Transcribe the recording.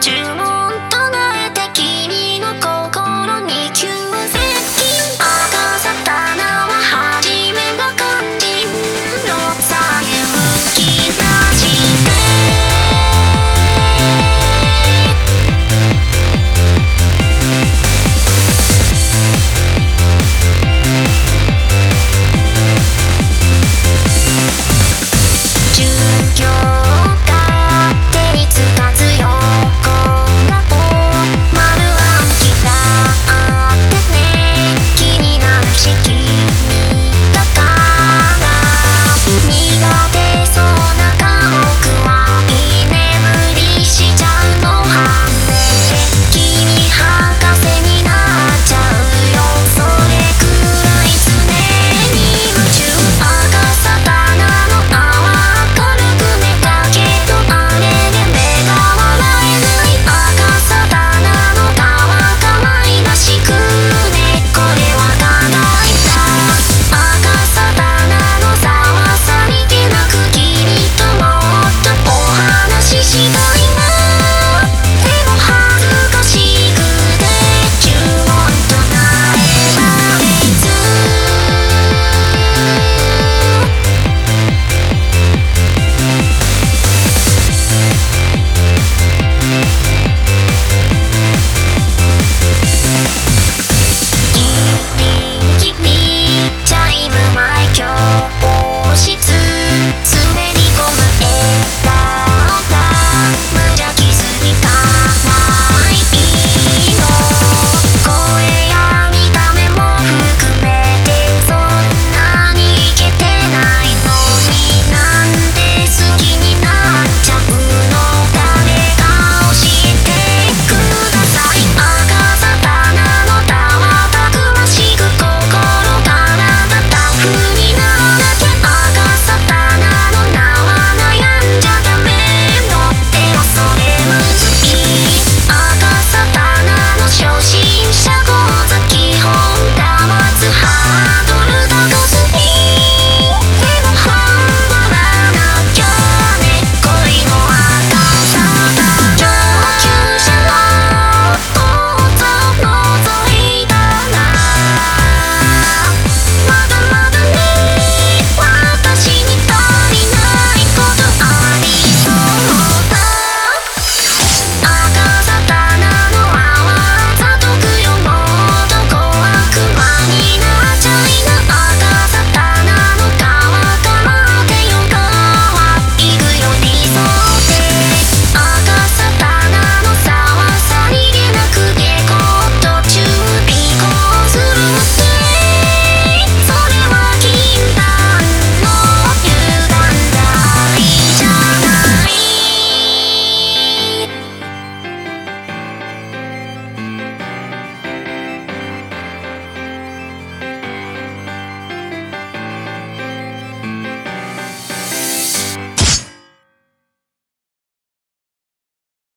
就